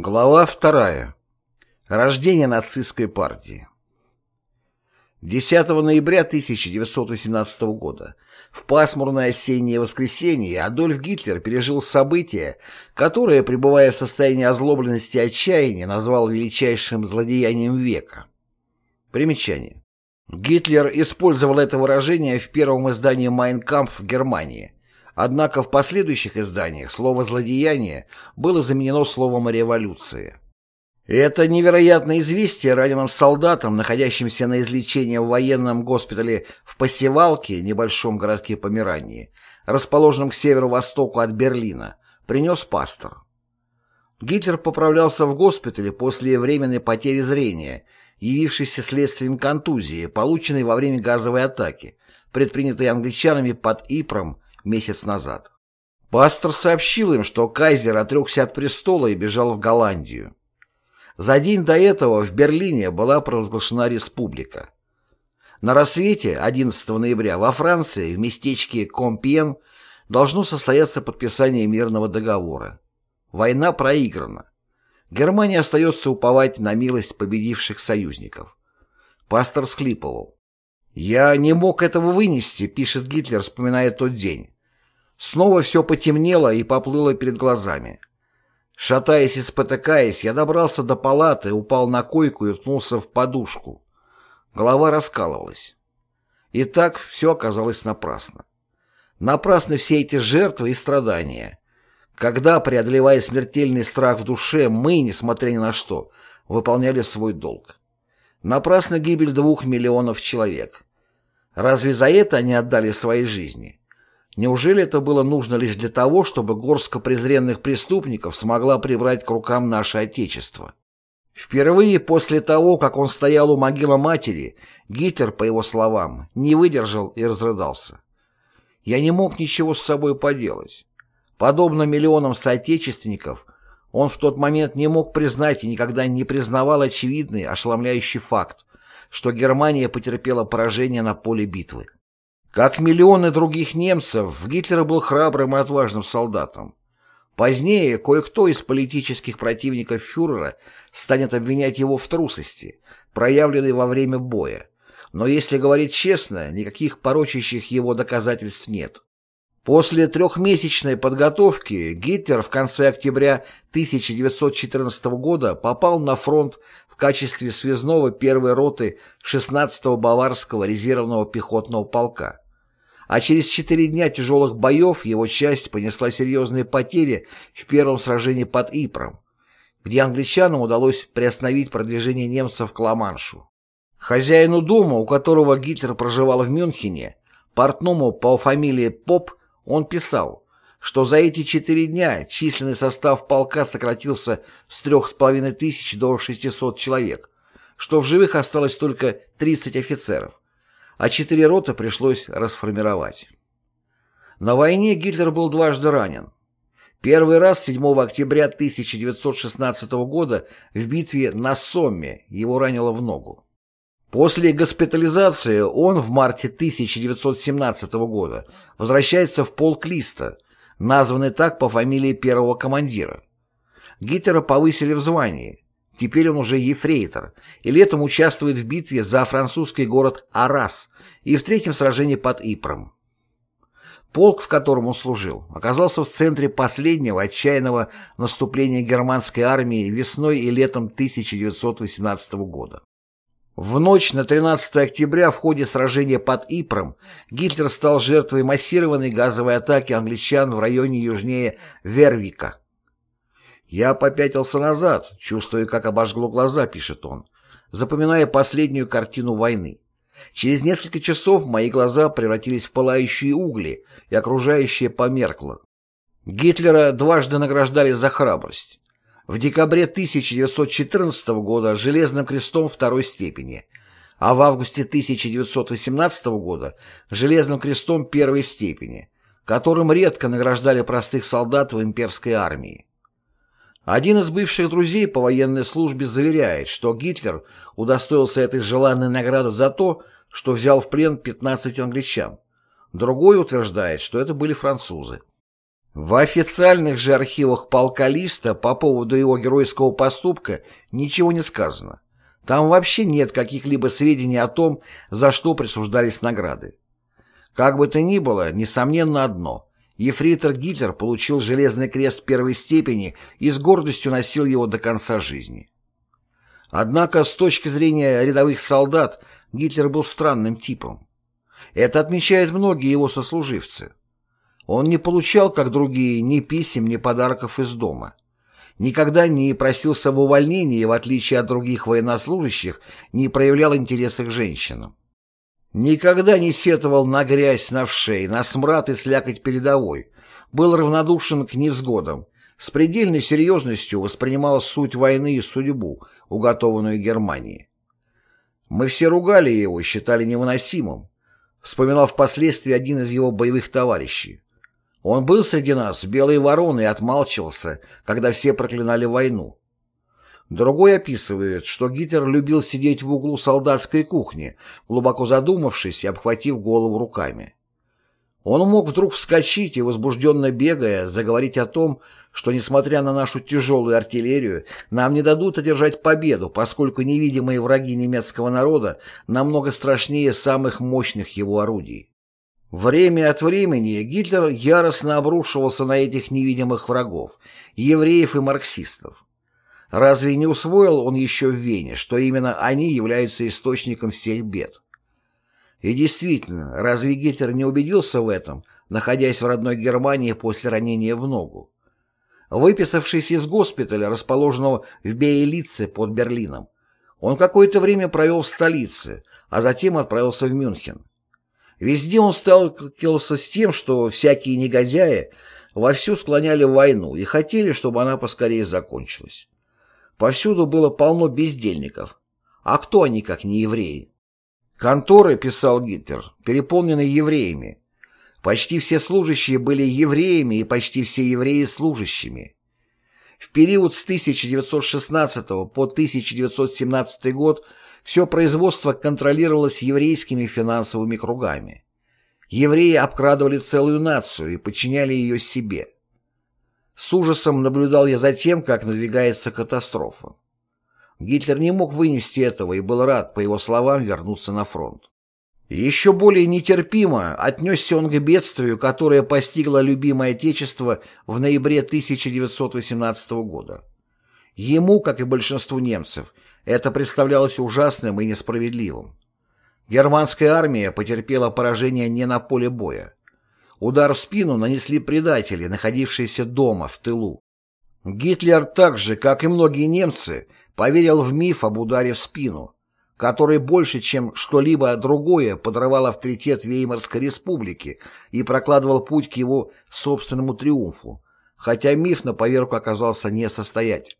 Глава вторая. Рождение нацистской партии. 10 ноября 1918 года, в пасмурное осеннее воскресенье, Адольф Гитлер пережил событие, которое, пребывая в состоянии озлобленности и отчаяния, назвал величайшим злодеянием века. Примечание. Гитлер использовал это выражение в первом издании «Майн Кампф» в Германии, Однако в последующих изданиях слово «злодеяние» было заменено словом «революция». Это невероятное известие раненым солдатам, находящимся на излечении в военном госпитале в Посевалке, небольшом городке Померании, расположенном к северо-востоку от Берлина, принес пастор. Гитлер поправлялся в госпитале после временной потери зрения, явившейся следствием контузии, полученной во время газовой атаки, предпринятой англичанами под Ипром месяц назад. Пастор сообщил им, что кайзер отрекся от престола и бежал в Голландию. За день до этого в Берлине была провозглашена республика. На рассвете 11 ноября во Франции в местечке Компьен должно состояться подписание мирного договора. Война проиграна. Германия остается уповать на милость победивших союзников. Пастор всхлипывал. «Я не мог этого вынести», — пишет Гитлер, вспоминая тот день. Снова все потемнело и поплыло перед глазами. Шатаясь и спотыкаясь, я добрался до палаты, упал на койку и уткнулся в подушку. Голова раскалывалась. И так все оказалось напрасно. Напрасны все эти жертвы и страдания. Когда, преодолевая смертельный страх в душе, мы, несмотря ни на что, выполняли свой долг. Напрасна гибель двух миллионов человек. Разве за это они отдали свои жизни? Неужели это было нужно лишь для того, чтобы горстка презренных преступников смогла прибрать к рукам наше Отечество? Впервые после того, как он стоял у могилы матери, Гитлер, по его словам, не выдержал и разрыдался. «Я не мог ничего с собой поделать. Подобно миллионам соотечественников, он в тот момент не мог признать и никогда не признавал очевидный, ошеломляющий факт, что Германия потерпела поражение на поле битвы. Как миллионы других немцев, Гитлер был храбрым и отважным солдатом. Позднее кое-кто из политических противников фюрера станет обвинять его в трусости, проявленной во время боя. Но если говорить честно, никаких порочащих его доказательств нет. После трехмесячной подготовки Гитлер в конце октября 1914 года попал на фронт в качестве связного первой роты 16-го Баварского резервного пехотного полка. А через четыре дня тяжелых боев его часть понесла серьезные потери в первом сражении под Ипром, где англичанам удалось приостановить продвижение немцев к Ла-Маншу. Хозяину дома, у которого Гитлер проживал в Мюнхене, портному по фамилии Поп, он писал, что за эти четыре дня численный состав полка сократился с трех с половиной тысяч до 600 человек, что в живых осталось только 30 офицеров, а четыре роты пришлось расформировать. На войне Гитлер был дважды ранен. Первый раз 7 октября 1916 года в битве на Сомме его ранило в ногу. После госпитализации он в марте 1917 года возвращается в полк Листа, названный так по фамилии первого командира. Гитлера повысили в звании. Теперь он уже ефрейтор, и летом участвует в битве за французский город Арас и в третьем сражении под Ипром. Полк, в котором он служил, оказался в центре последнего отчаянного наступления германской армии весной и летом 1918 года. В ночь на 13 октября в ходе сражения под Ипром Гитлер стал жертвой массированной газовой атаки англичан в районе южнее Вервика. «Я попятился назад, чувствуя, как обожгло глаза», — пишет он, запоминая последнюю картину войны. Через несколько часов мои глаза превратились в пылающие угли, и окружающее померкло. Гитлера дважды награждали за храбрость в декабре 1914 года Железным крестом второй степени, а в августе 1918 года Железным крестом первой степени, которым редко награждали простых солдат в имперской армии. Один из бывших друзей по военной службе заверяет, что Гитлер удостоился этой желанной награды за то, что взял в плен 15 англичан. Другой утверждает, что это были французы. В официальных же архивах полка Листа по поводу его геройского поступка ничего не сказано. Там вообще нет каких-либо сведений о том, за что присуждались награды. Как бы то ни было, несомненно одно – Ефрейтор Гитлер получил Железный крест первой степени и с гордостью носил его до конца жизни. Однако, с точки зрения рядовых солдат, Гитлер был странным типом. Это отмечают многие его сослуживцы. Он не получал, как другие, ни писем, ни подарков из дома. Никогда не просился в увольнении, в отличие от других военнослужащих, не проявлял интереса к женщинам. Никогда не сетовал на грязь на вшей, на смрад и слякоть передовой. Был равнодушен к невзгодам. С предельной серьезностью воспринимал суть войны и судьбу, уготованную Германии. Мы все ругали его, считали невыносимым. Вспоминал впоследствии один из его боевых товарищей. Он был среди нас, белой вороной, и отмалчивался, когда все проклинали войну. Другой описывает, что Гитлер любил сидеть в углу солдатской кухни, глубоко задумавшись и обхватив голову руками. Он мог вдруг вскочить и, возбужденно бегая, заговорить о том, что, несмотря на нашу тяжелую артиллерию, нам не дадут одержать победу, поскольку невидимые враги немецкого народа намного страшнее самых мощных его орудий. Время от времени Гитлер яростно обрушивался на этих невидимых врагов, евреев и марксистов. Разве не усвоил он еще в Вене, что именно они являются источником всех бед? И действительно, разве Гитлер не убедился в этом, находясь в родной Германии после ранения в ногу? Выписавшись из госпиталя, расположенного в Бейлице под Берлином, он какое-то время провел в столице, а затем отправился в Мюнхен. Везде он сталкивался с тем, что всякие негодяи вовсю склоняли войну и хотели, чтобы она поскорее закончилась. Повсюду было полно бездельников. А кто они, как не евреи? Конторы, писал Гитлер, переполнены евреями. Почти все служащие были евреями и почти все евреи служащими. В период с 1916 по 1917 год все производство контролировалось еврейскими финансовыми кругами. Евреи обкрадывали целую нацию и подчиняли ее себе. С ужасом наблюдал я за тем, как надвигается катастрофа. Гитлер не мог вынести этого и был рад, по его словам, вернуться на фронт. Еще более нетерпимо отнесся он к бедствию, которое постигло любимое Отечество в ноябре 1918 года. Ему, как и большинству немцев, это представлялось ужасным и несправедливым. Германская армия потерпела поражение не на поле боя. Удар в спину нанесли предатели, находившиеся дома, в тылу. Гитлер так же, как и многие немцы, поверил в миф об ударе в спину, который больше, чем что-либо другое, подрывал авторитет Веймарской республики и прокладывал путь к его собственному триумфу, хотя миф на поверку оказался несостоятельным.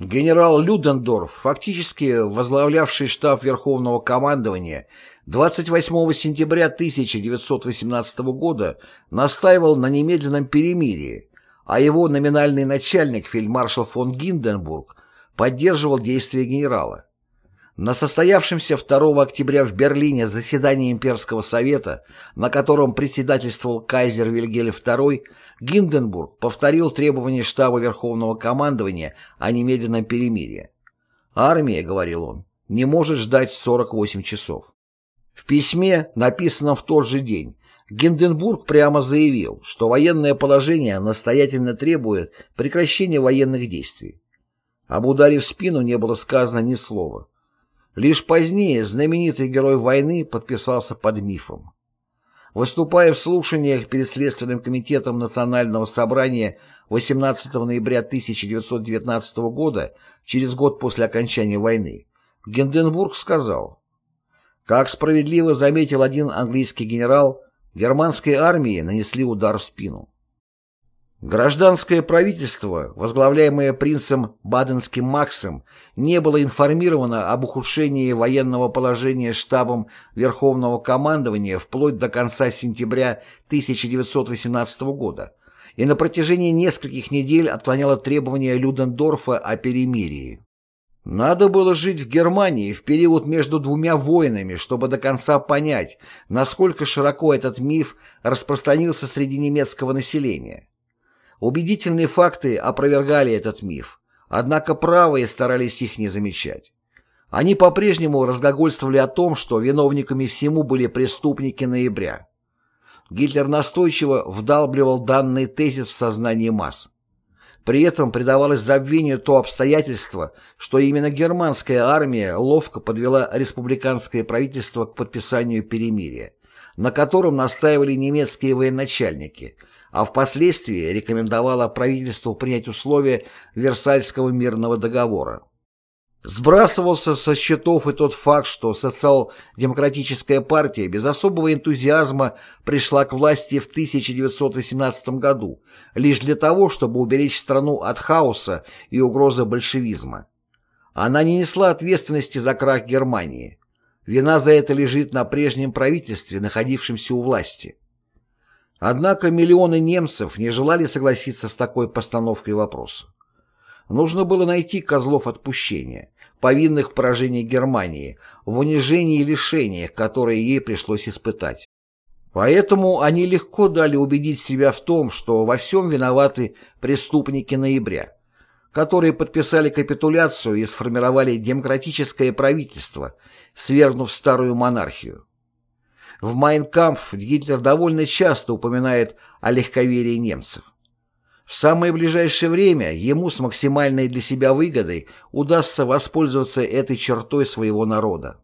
Генерал Людендорф, фактически возглавлявший штаб Верховного командования, 28 сентября 1918 года настаивал на немедленном перемирии, а его номинальный начальник, фельдмаршал фон Гинденбург, поддерживал действия генерала. На состоявшемся 2 октября в Берлине заседании Имперского совета, на котором председательствовал кайзер Вильгельм II, Гинденбург повторил требования штаба Верховного командования о немедленном перемирии. «Армия», — говорил он, — «не может ждать 48 часов». В письме, написанном в тот же день, Гинденбург прямо заявил, что военное положение настоятельно требует прекращения военных действий. Об ударе в спину не было сказано ни слова. Лишь позднее знаменитый герой войны подписался под мифом. Выступая в слушаниях перед Следственным комитетом Национального собрания 18 ноября 1919 года, через год после окончания войны, Гинденбург сказал как справедливо заметил один английский генерал, германской армии нанесли удар в спину. Гражданское правительство, возглавляемое принцем Баденским Максом, не было информировано об ухудшении военного положения штабом Верховного командования вплоть до конца сентября 1918 года и на протяжении нескольких недель отклоняло требования Людендорфа о перемирии. Надо было жить в Германии в период между двумя войнами, чтобы до конца понять, насколько широко этот миф распространился среди немецкого населения. Убедительные факты опровергали этот миф, однако правые старались их не замечать. Они по-прежнему разгогольствовали о том, что виновниками всему были преступники ноября. Гитлер настойчиво вдалбливал данный тезис в сознание масс. При этом придавалось забвению то обстоятельство, что именно германская армия ловко подвела республиканское правительство к подписанию перемирия, на котором настаивали немецкие военачальники, а впоследствии рекомендовала правительству принять условия Версальского мирного договора. Сбрасывался со счетов и тот факт, что социал-демократическая партия без особого энтузиазма пришла к власти в 1918 году лишь для того, чтобы уберечь страну от хаоса и угрозы большевизма. Она не несла ответственности за крах Германии. Вина за это лежит на прежнем правительстве, находившемся у власти. Однако миллионы немцев не желали согласиться с такой постановкой вопроса. Нужно было найти козлов отпущения, повинных в поражении Германии, в унижении и лишениях, которые ей пришлось испытать. Поэтому они легко дали убедить себя в том, что во всем виноваты преступники ноября, которые подписали капитуляцию и сформировали демократическое правительство, свергнув старую монархию. В «Майнкампф» Гитлер довольно часто упоминает о легковерии немцев. В самое ближайшее время ему с максимальной для себя выгодой удастся воспользоваться этой чертой своего народа.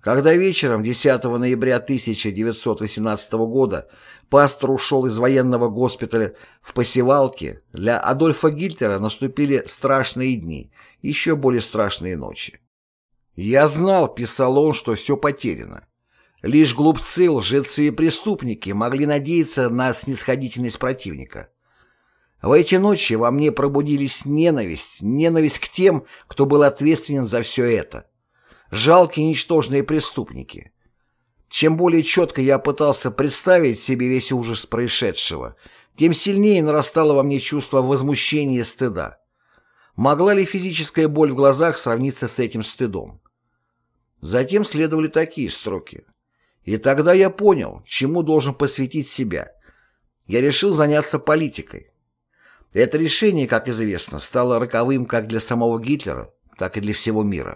Когда вечером 10 ноября 1918 года пастор ушел из военного госпиталя в посевалке, для Адольфа Гитлера наступили страшные дни, еще более страшные ночи. «Я знал», — писал он, — «что все потеряно. Лишь глупцы, лжецы и преступники могли надеяться на снисходительность противника». В эти ночи во мне пробудились ненависть, ненависть к тем, кто был ответственен за все это. Жалкие ничтожные преступники. Чем более четко я пытался представить себе весь ужас происшедшего, тем сильнее нарастало во мне чувство возмущения и стыда. Могла ли физическая боль в глазах сравниться с этим стыдом? Затем следовали такие строки. И тогда я понял, чему должен посвятить себя. Я решил заняться политикой. Это решение, как известно, стало роковым как для самого Гитлера, так и для всего мира.